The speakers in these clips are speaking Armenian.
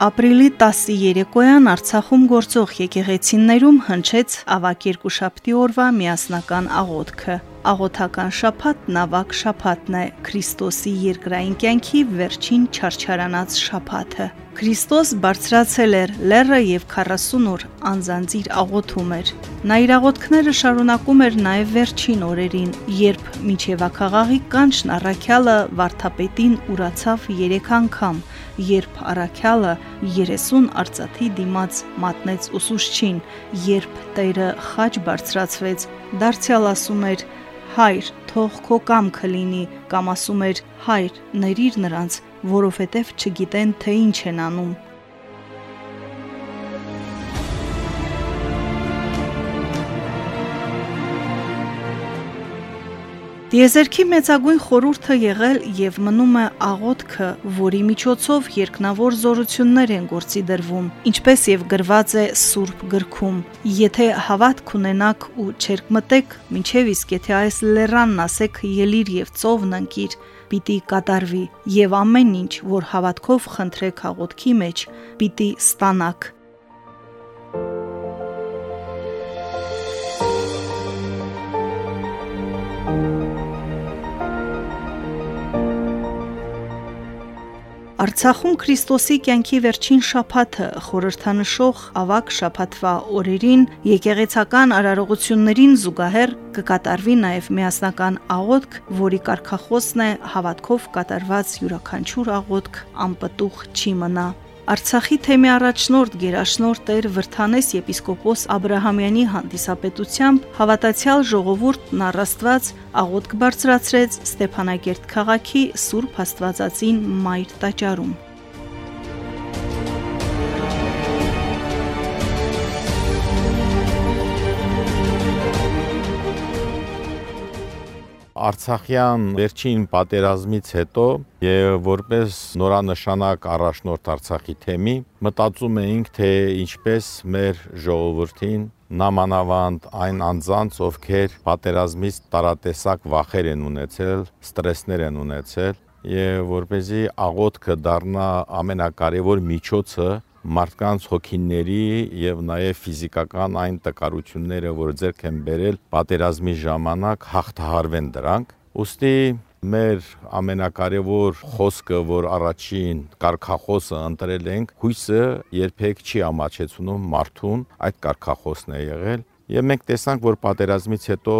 Ապրիլի 10-ի երեկոյան Արցախում գործող եկեղեցիներում հնչեց ավակ երկուշաբթի օրվա միասնական աղոթքը։ Աղոթական շաբաթն ավակ շաբաթն է Քրիստոսի երկրային կյանքի վերջին չարչարանած շաբաթը։ Քրիստոս բարձրացել էր լեռը եւ 40 օր անձանց իր աղոթում էր։ Նա իր աղոթքները շարունակում էր նաեւ վերջին օրերին, երբ միջև ակաղաղի կանչն առաքյալը վարդապետին ուրացավ 3 անգամ, երբ առաքյալը 30 արծաթի դիմաց մատնեց ուսուցչին, երբ Տերը խաչ բարձրացվեց, դարձյալ ասում էր. Հայր, թող քո կամքը լինի, կամ ասում էր. Հայր, ներիր նրանց, որովհետև չգիտեն, թե ինչ են անում։ Տիեզերքի մեծագույն խորհուրդը եղել եւ մնում է աղոթքը, որի միջոցով երկնավոր զորություններ են գործի դրվում, ինչպես եւ գրված է Սուրբ գրքում։ Եթե հավատք ունենաք ու չերկմտեք, ինչեւ իսկ եթե այս լերանն ասեք ելիր եւ ծովն ընկիր, պիտի կատարվի եւ ամեն ինչ, որ հավատքով խնդրեք աղոթքի մեջ, պիտի ստանաք։ Արցախում Քրիստոսի կյանքի վերջին շաբաթը խորհրդանշող ավակ շաբաթվա օրերին եկեղեցական արարողություններին զուգահեռ կկատարվի նաև միասնական աղոթք, որի կարգախոսն է հավատքով կատարված յուրաքանչյուր աղոթք անպտուղ չի մնա։ Արցախի թեմի առաջնորդ Գերաշնորհ Տեր Վրթանես եպիսկոպոս Աբ รา համյանի հանդիսապետությամբ հավատացյալ ժողովուրդն առաստված աղոթք բարձրացրեց Ստեփանակերտ քաղաքի Սուրբ Աստվածածին Մայր տաճարում։ Արցախյան վերջին պատերազմից հետո եւ որպես նորանշանակ առաջնորդ Արցախի թեմի մտածում էինք թե ինչպես մեր ժողովրդին նամանավանդ այն անձանց, ովքեր պատերազմից տարատեսակ վախեր են ունեցել, ստրեսներ են ունեցել, եւ որպեսզի աղոթքը դառնա ամենակարևոր միջոցը մարդկանց հոգիների եւ նաեւ ֆիզիկական այն տկարությունները, որ ձեռք են բերել պատերազմի ժամանակ հաղթահարվեն դրանք։ Ոստի մեր ամենակարևոր խոսքը, որ առաջին կարկախոսը ընտրել ենք, հույսը երբեք չի ամաչեցնում մարդուն, այդ կարկախոսն է եղել Եվ մենք տեսանք, որ պատերազմից հետո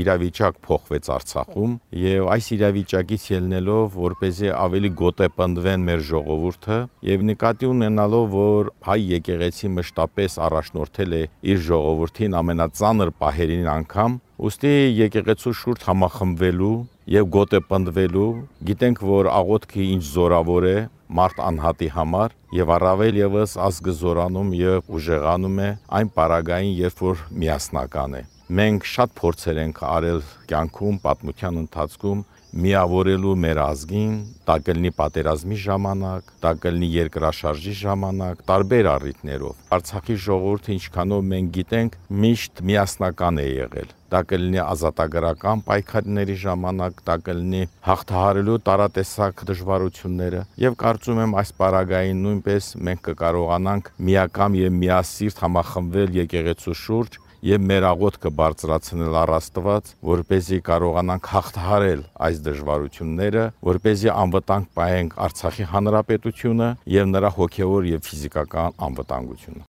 իրավիճակ փոխվեց Արցախում եւ այս իրավիճակից ելնելով, որ เป զի ավելի գոտեպնդվեն մեր ժողովուրդը եւ նկատի ունենալով, որ հայ եկեղեցի մշտապես առաջնորդել է իր ժողովրդին ամենածանր պահերին անգամ, ուստի եկեղեցու շուրջ համախմբվելու եւ գոտեպնդվելու, գիտենք, որ աղոթքը ինչ զորավոր է, մարդ անհատի համար եւ առավել եւս ազգը զորանում եւ ուժեղանում է այն պարագային, երբ որ միասնական է։ Մենք շատ փորձեր ենք արել կյանքում, պատմության ընթացքում միավորելու մեր ազգին, դա կլինի պատերազմի ժամանակ, դա կլինի երկրաշարժի ժամանակ, տարբեր առիթներով։ Արցախի ժողովուրդը ինչքանով մենք գիտենք, միշտ միասնական է եղել։ Դա կլինի ազատագրական պայքարների ժամանակ, դա կլինի հաղթահարելու տարատեսակ դժվարությունները եւ կարծում եմ այս պարագային նույնպես մենք կկարողանանք միակամ եւ միասիրտ համախմբվել եկեղեցու շուրջ եւ մեր աղոթքը բարձրացնել առ Աստված, որ เป զի կարողանանք հաղթահարել այս դժվարությունները, որ เป զի անվտանգ պահենք Արցախի հանրապետությունը եւ նրա հոգեոր եւ ֆիզիկական անվտանգությունը։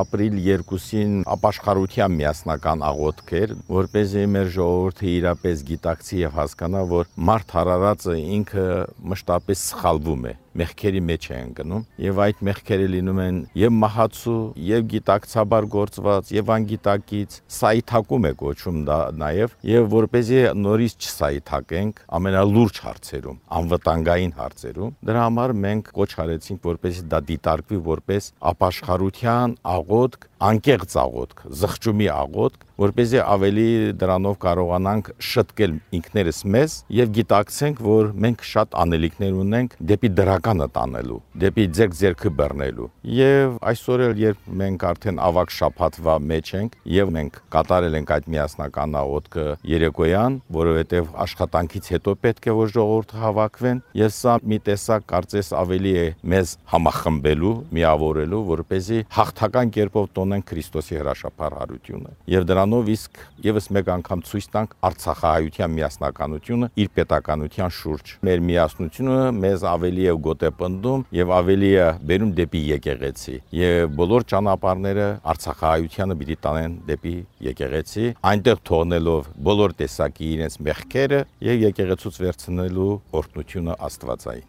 ապրիլ 2-ին ապաշխարության միասնական աղոթք էր, որ เป զի մեր ժողովուրդը իրապես գիտակցի եւ հասկանա, որ մարդ հարարածը ինքը մշտապես սխալվում է մեղքերի մեջ է ընկնում եւ այդ մեղքերը լինում են եւ մահացու եւ գիտակցաբար գործված եւ անգիտակից սայթակում է կոչում դա նաեւ եւ որպեսզի նորից չսայթակենք ամենալուրջ հարցերում անվտանգային հարցերում դրա համար մենք կոչ արեցինք որպեսզի դա դիտարկվի որպես ապաշխարության աղոթք անկեղծ աղոթք զղջումի աղոթք որ เป զի ավելի դրանով կարողանանք շտկել ինքներս մեզ եւ գիտակցենք, որ մենք շատ անելիքներ ունենք դեպի դրականը տանելու, դեպի ձեր ձերքը բռնելու։ Եվ այսօր էլ երբ մենք արդեն ավակ շփաթվա մեջ ենք եւ մենք կատարել ենք այդ միասնական աղոթքը երեկոյան, որովհետեւ աշխատանքից հետո պետք է որ ժողովուրդը հավաքվեն, եւ սա մի տեսակ կարծես ավելի է մեզ համախմբելու, միավորելու, որ เป զի հաղթական կերպով տոնեն Քրիստոսի հրաշափառ հարությունը։ Եվ դրան Դրանով իսկ եւս մեկ անգամ ցույց տանք Արցախահայության միասնականությունը իր պետականության շուրջ։ Մեր միասնությունը մեզ ավելի է գոտեպնդում եւ ավելի է բերում դեպի եկեղեցի։ Եվ բոլոր ճանապարհները Արցախահայությանը պիտի տանեն դեպի եկեղեցի, այնտեղ թողնելով բոլոր տեսակի իրենց մեղքերը եւ եկեղեցուց վերցնելու օրհնությունը Աստվածային։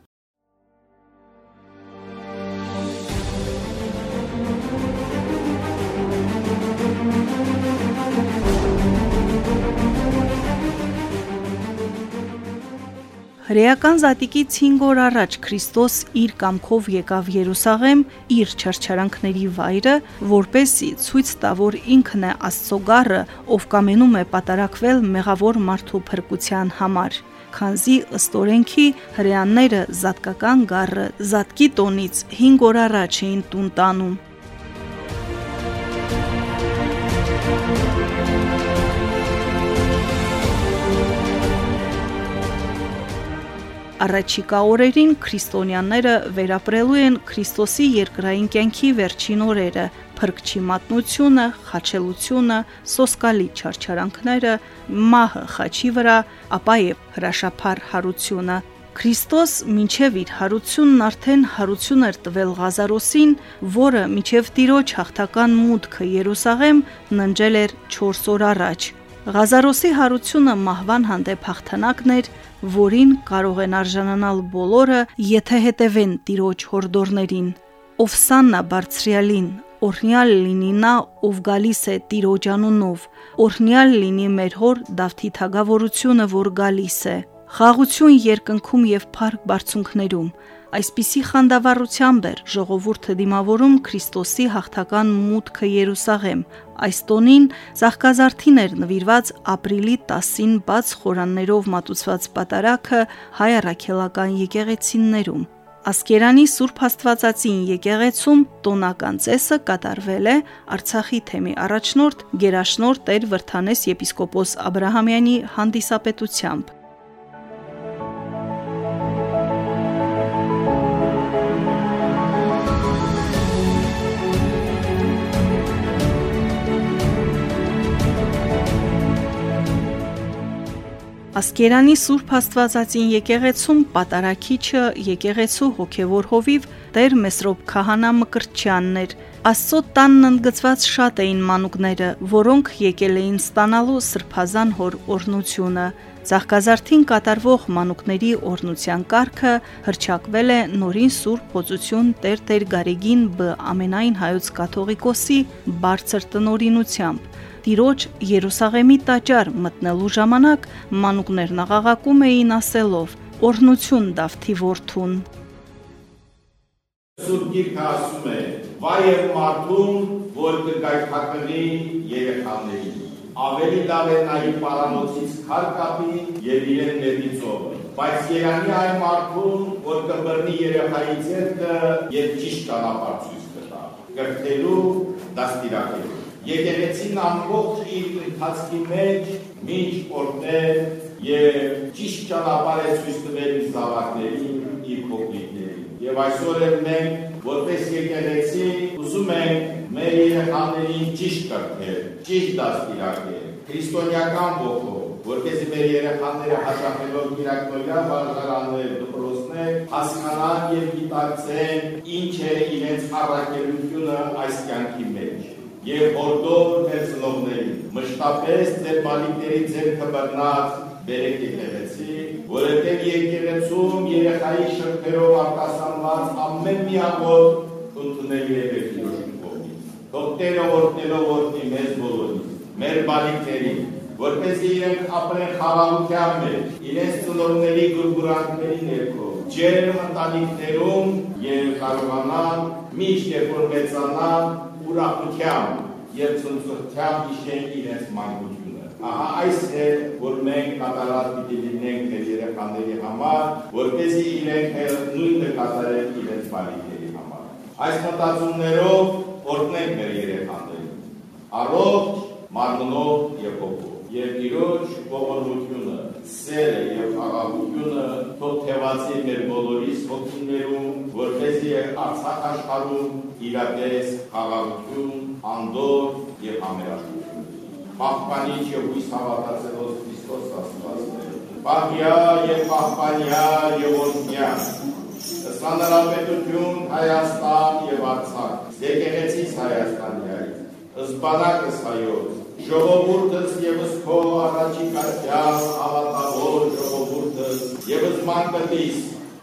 Հրեական զատիկից 5 օր առաջ Քրիստոս իր կամքով եկավ Երուսաղեմ, իր չարչարանքների վայրը, որպեսի ցույց տա, որ ինքն է Աստծո գառը, ով կամենում է պատարակվել մեղավոր մարդու փրկության համար։ Քանզի ըստ օրենքի հրեանները զատկական գառը զատկի տոնից 5 օր առաջ էին տուն տանում։ Առաջիկա օրերին քրիստոնյաները վերապրելու են Քրիստոսի երկրային կյանքի վերջին օրերը, փրկչի մատնությունը, խաչելությունը, սոսկալի չարչարանքները, մահը խաչի վրա, ապա եւ հրաշափառ հարությունը։ Քրիստոս մինչև իր հարությունն արդեն հարություն էր տվել Ղազարոսին, որը մինչև Տիրոջ հաղթական մուտքը Երուսաղեմ ննջել էր 4 օր առաջ։ Ղազարոսի հարությունը մահվան հանդեպ հաղթանակն էր, որին կարող են արժանանալ բոլորը, եթե հետևեն Տիրոջ հորդորներին։ Ով սաննա բարձրյալին, օրհնյալ լինի նա, ով գալիս է Տիրոջ անունով, օրհնյալ լինի մեր հոր Դավթի թագավորությունը, որ գալիս է։ Խաղություն երկնքում եւ փառք բարձունքներում, Այսպիսի խանդավառությամբ էր ժողովուրդը դիմավորում Քրիստոսի հաղթական մուտքը Երուսաղեմ։ Այս տոնին Զախկազարթին էր նվիրված ապրիլի 10-ին բաց խորաններով մատուցված պատարակը հայ առաքելական եկեղեցիներում։ Ասկերանի Սուրբ Աստվածածին եկեղեցում տոնական ծեսը կատարվել է Արցախի թեմի առաջնորդ Գերաշնորհ Տեր Վրթանես եպիսկոպոս Աբ รา համյանի հանդիսապետությամբ։ Ասկերանի Սուրբ Աստվածածին եկեղեցում պատարակիչը եկեղեցու հոգևոր հովիվ Տեր Մեսրոպ Քահանա Մկրտչյանն էր։ Աստծո տանն ընդգծված շատ էին մանուկները, որոնք եկել էին ստանալու սրբազան հոր օրնությունը։ Ծաղկազարթին կատարվող մանուկների օրնության կարգը հրճակվել է նորին Սուրբ Փոցություն Տեր Տեր Գարեգին Բ ամենայն հայոց կաթողիկոսի բարձր տնորինությամբ տիրոջ Երուսաղեմի տաճար մտնելու ժամանակ մանուկներն աղաղակում էին ասելով. «Օրնություն Դավթի որդուն»։ Սուրբ Գիրքը ասում է. «Վայ մարդուն, որ կգայթակնի երեխաներին»։ Ավելի լավ է նա իր պարանոցից քար կապի եւ իրեն ներդիցով։ Բայց Երանի այն մարդուն, որ կբռնի երեխայի ձեռքը եւ ճիշտ ճանապարհ ցույց կտա։ Գրթելու դաստիարակելու եկեղեցին ամբողջ իր ընթացքի մեջ մինչ օրներ եւ ճիշտ ճանապարհ է ցույց տվել իր զավակներին, իր փոքրիկներին։ Եվ այսօր էլ մենք որպես եկեղեցի ուզում ենք մեր երեխաներին ճիշտ կրթել, ճիշտ դաստիարակել, քրիստոնեական ոգով, որպեսզի մեր երեխաները հաճախելով Կիրակնորյա վարժարաններ, դպրոցներ հասկանան եւ գիտակցեն ինչ է իրենց առաքելությունը այս կյանքի մեջ եւ հորդոր մեր ծնողներին մշտապես ձեր բալիկների ձեռքը բռնած բերեք եկեղեցի, որովհետև եկեղեցում երեխայի շրթերով արտասանված ամեն մի աղոտ ընդունելի է Տիրոջի կողմից։ Թող Տերը օրհնելով օրհնի մեզ բոլորին, մեր բալիկներին, որպեսզի իրենք ապրեն խաղաղության մեջ, իրենց ծնողների գուրգուրանքների ներքո, ջերմ ընտանիքներում եւ կարողանան միշտ երբ որ մեծանան ուրախությամբ եւ ցնցությամբ իշեն իրենց մանկությունը։ Ահա այս է, որ մենք կատարած պիտի լինենք մեր երեխաների համար, որպեսզի իրենք նույնը կատարեն իրենց բարիքների համար։ Այս մտածումներով օրհնենք մեր երեխաներին։ Առողջ մարմնով եւ հոգով եւ Տիրոջ ողորմությունը, սերը եւ խաղաղությունը թող թևածի մեր բոլորիս հոգիներում, որպեսզի Արցախ աշխարհում իրապես խաղաղություն, անդոր եւ համերաշխություն։ Պահպանիչ եւ հույս հավատացելով Քրիստոս Աստվածներ։ Պահյա եւ պահպանյա եւ օրհնյա Սանարապետություն Հայաստան եւ Արցախ։ Եկեղեցիս Հայաստանի հայ։ Զբանակս հայոց ժողովուրդս եւս քո առաջիկայության հավատավոր ժողովուրդս եւս մանկտիս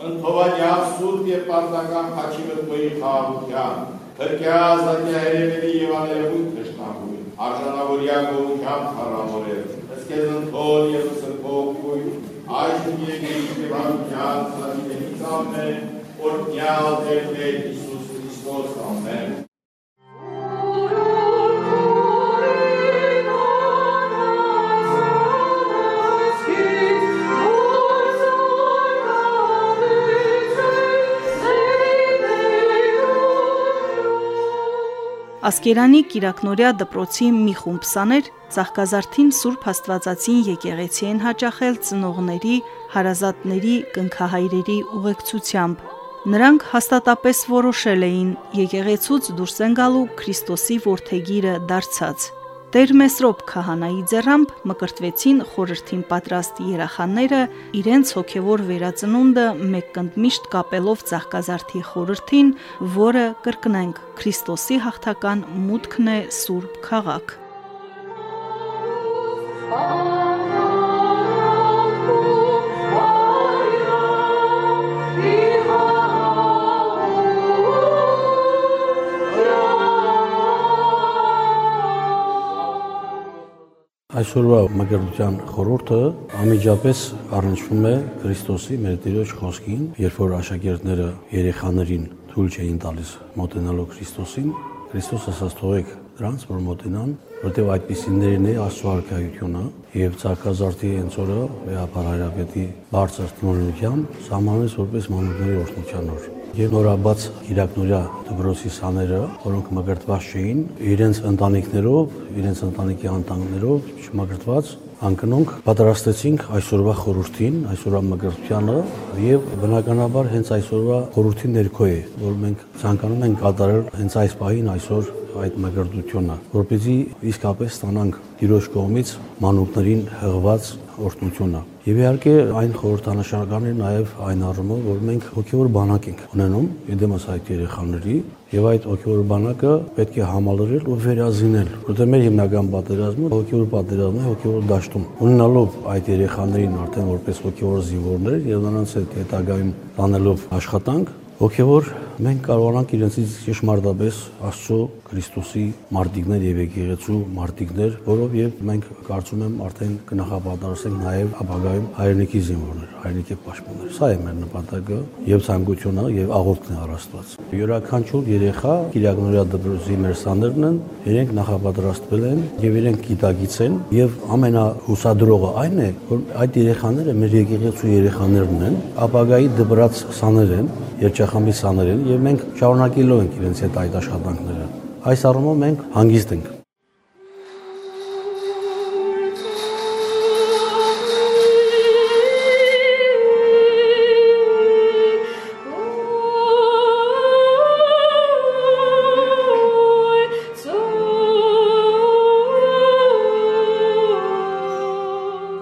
ընթովանյալ սուրբ եւ պարտական խաչի մտմոյի խաղաղության հրկյա զանյահերևերի եւ աներևույթ թշնամույն արժանավորյա գողությամբ խարամորել ըսկեզ ընթոր եւ սրբող կույն այժմ եկեիք եւ ամյան սրավիներից ամեն օրնյալ դեր մեր Իսուս Քրիստոս ամեն Ասկերանի Կիրակնորյա դպրոցի մի խումբ սաներ Ծաղկազարդին Սուրբ Աստվածածին եկեղեցի են հաճախել ծնողների, հարազատների, կնքահայրերի ուղեկցությամբ։ Նրանք հաստատապես որոշել էին եկեղեցուց դուրս են գալու Քրիստոսի որդեգիրը դարձած։ Տեր Մեսրոպ քահանայի ձեռամբ մկրտվեցին խորհրդին պատրաստ երախաները իրենց հոգևոր վերածնունդը մեկկնդմիշտ կապելով ցաղկազարթի խորհրդին, որը կրկնենք Քրիստոսի հաղթական մուտքն է Սուրբ քաղաք։ Այսօրվա մկրտության խորհուրդը անմիջապես առնչվում է Քրիստոսի մեր Տիրոջ խոսքին, երբ որ աշակերտները երեխաներին թույլ չէին տալիս մոտենալու Քրիստոսին, Քրիստոս ասաց թողեք դրանց, որ մոտենան, որտեղ այդպիսիներն է Աստծո արքայությունը եւ ցարկազարդի ենցորը վեհապար հայրապետի բարձր տոնությամբ սահմանեց որպես մանուկների օրհնության օր եւ նորաբաց Իրակնորյա դպրոցի սաները, որոնք մկրտված չէին, իրենց ընտանիքներով, իրենց ընտանիքի անդամներով չմկրտված անկնոնք պատրաստեցինք այսօրվա խորհրդին, այսօրվա մկրտությանը եւ բնականաբար հենց այսօրվա խորհրդի ներքո է, որ մենք ցանկանում ենք կատարել հենց այս պահին այսօր այդ մկրտությունը, որպեսզի իսկապես ստանանք Տիրոջ կողմից մանուկներին հղված օրհնությունը։ Եվ իհարկե այն խորհրդանշական է նաև այն առումով, որ մենք հոգևոր բանակ ենք ունենում իդեմս այդ երեխաների եւ այդ հոգևոր բանակը պետք է համալրել ու վերազինել, որտեղ մեր հիմնական պատերազմը հոգևոր պատերազմն է հոգևոր դաշտում։ Ունենալով այդ երեխաներին արդեն որպես հոգևոր զինվորներ եւ նրանց հետ հետագայում տանելով աշխատանք, հոգևոր մենք կարողանանք իրենցից ճշմարտապես Աստծո Քրիստոսի մարտիկներ եւ եկեղեցու մարտիկներ, որով եւ մենք կարծում եմ արդեն կնախապատրաստենք նաեւ ապագայում հայրենիքի զինվորներ, հայրենիքի պաշտպաններ։ Սա է մեր նպատակը եւ ցանկությունը եւ աղոթքն է առաստված։ Յուրաքանչյուր երեխա Կիրակնորյա դպրոցի մեր սաներն են, իրենք նախապատրաստվել են եւ իրենք գիտակից են եւ ամենահուսադրողը այն է, որ այդ երեխաները մեր եկեղեցու երեխաներն են, ապագայի դպրաց սաներ են, երջախմբի սաներ են եւ մենք շարունակելով ենք իրենց հետ այդ աշխատանքները։ Այս առումով մենք հանգիստ ենք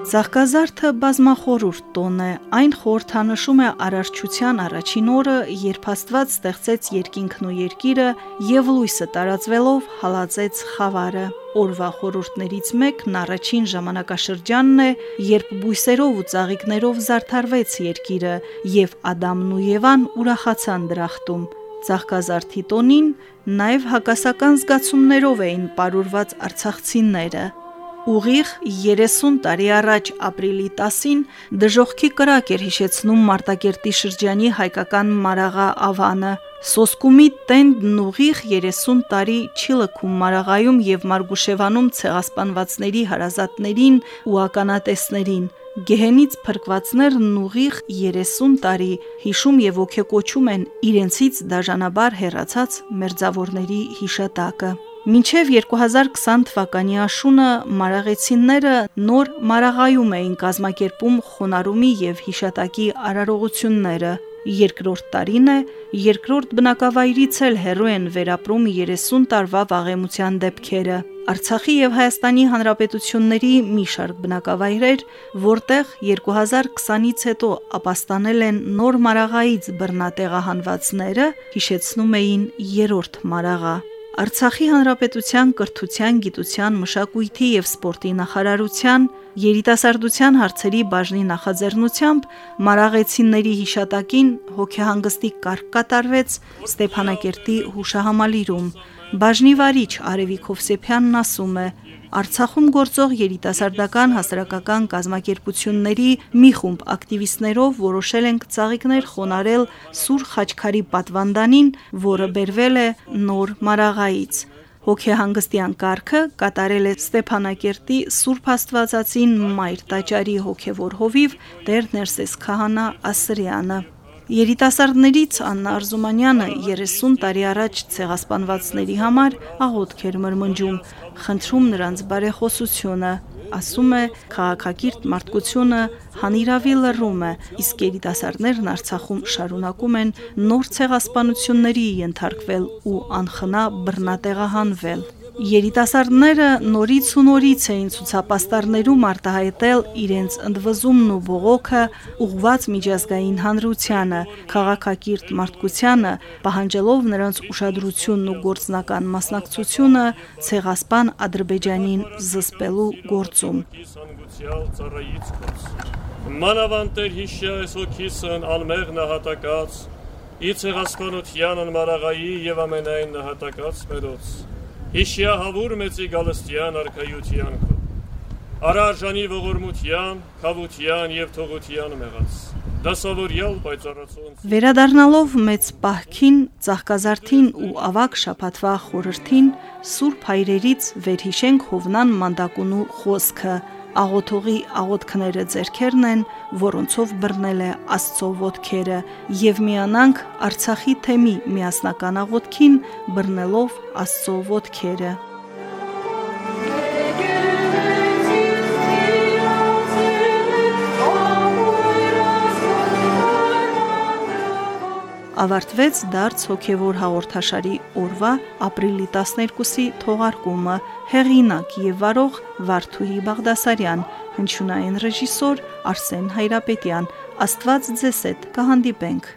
Ծաղկազարդը բազմախորուրդ տոն է, այն խորհրդանշում է արարչության առաջին օրը, երբ Աստված ստեղծեց երկինքն ու երկիրը եւ լույսը տարածվելով հալածեց խավարը։ Օրվա խորհուրդներից մեկն առաջին ժամանակաշրջանն է, երբ բույսերով ու ծաղիկներով զարդարվեց երկիրը եւ Ադամն ու Եվան ուրախացան դրախտում։ Ծաղկազարդի տոնին նաև հակասական զգացումներով էին ապարուրված արցախցիները։ Ուղիղ 30 տարի առաջ ապրիլի 10-ին դժողքի կրակ էր հիշեցնում Մարտակերտի շրջանի հայկական Մարաղա Ավանը։ Սոսկումի տենդն ուղիղ 30 տարի չի լքում Մարաղայում եւ Մարգուշևանում ցեղասպանվածների հարազատներին ու ականատեսներին։ Գեհենից փրկվածներն ուղիղ 30 տարի հիշում եւ ոգեկոչում են իրենցից դաժանաբար հեռացած մերձավորների հիշատակը։ Մինչև 2020 թվականի աշունը մարաղեցիները նոր մարաղայում էին կազմակերպում խոնարումի եւ հիշատակի արարողությունները։ Երկրորդ տարին է, երկրորդ բնակավայրից էլ հերո են վերապրում 30 տարվա վաղեմության դեպքերը։ Արցախի եւ Հայաստանի հանրապետությունների մի շարք բնակավայրեր, որտեղ 2020-ից հետո ապաստանել են նոր մարաղայից բռնատեղահանվածները, հիշեցնում էին երրորդ մարաղա։ Արցախի հանրապետության կրթության, գիտության, մշակույթի եւ սպորտի նախարարության երիտասարդության հարցերի բաժնի նախաձեռնությամբ մարաղեցիների հիշատակին հոգեհանգստի կարգ կատարվեց Ստեփանակերտի հուշահամալիրում։ Բաժնի վարիչ Արևիկ Հովսեփյանն ասում է. Արցախում գործող երիտասարդական հասարակական կազմակերպությունների մի խումբ ակտիվիստներով որոշել ենք ծաղիկներ խոնարել Սուր Խաչքարի պատվանդանին, որը բերվել է Նոր Մարաղայից։ Հոգեհանգստյան կարգը կատարել է Ստեփանակերտի Սուրբ Աստվածածին Մայր տաճարի հոգևոր հովիվ Տեր Ներսես Քահանա Ասրյանը։ Երիտասարդներից Աննա Արզումանյանը 30 տարի առաջ ցեղասպանվածների համար աղոթք էր մրմնջում, խնդրում նրանց բարեխոսությունը, ասում է քաղաքակիրթ մարդկությունը հանիրավի լռում է, իսկ երիտասարդներն Արցախում շարունակում են նոր ցեղասպանությունների ենթարկվել ու անխնա բռնատեղահանվել։ Երիտասարդները նորից ու նորից էին ցուցապաստառներում արտահայտել իրենց ընդվզումն ու բողոքը ուղված միջազգային հանրությանը, քաղաքակիրթ մարդկությանը, պահանջելով նրանց ուշադրությունն ու գործնական մասնակցությունը ցեղասպան Ադրբեջանին զսպելու գործում։ Մանավանտեր հիշյա այս հոգիսն անմեղ նահատակած, ի ցեղասպանությանն մարաղայի եւ ամենայն նահատակած մերոց հիշյա հավուր մեծի գալստյան արքայության քո արարժանի ողորմության, խավության եւ թողության մեղած դասավորյալ պայծառացուն Վերադառնալով մեծ պահքին, ցաղկազարթին ու ավակ շապատվա խորհրդին Սուրբ հայրերից վերհիշենք Հովնան Մանդակունու խոսքը աղոթողի աղոթքները ձերքերն են, որոնցով բռնել է Աստծո ոտքերը, եւ միանանք Արցախի թեմի միասնական աղոթքին բռնելով Աստծո ոտքերը։ ավարտվեց դարձ հոգևոր հաղորդաշարի օրվա ապրիլի 12-ի թողարկումը հեղինակ եւ վարող Վարդուհի Բաղդասարյան հնչյունային ռեժիսոր Արսեն Հայրապետյան աստված ձեզ հետ կհանդիպենք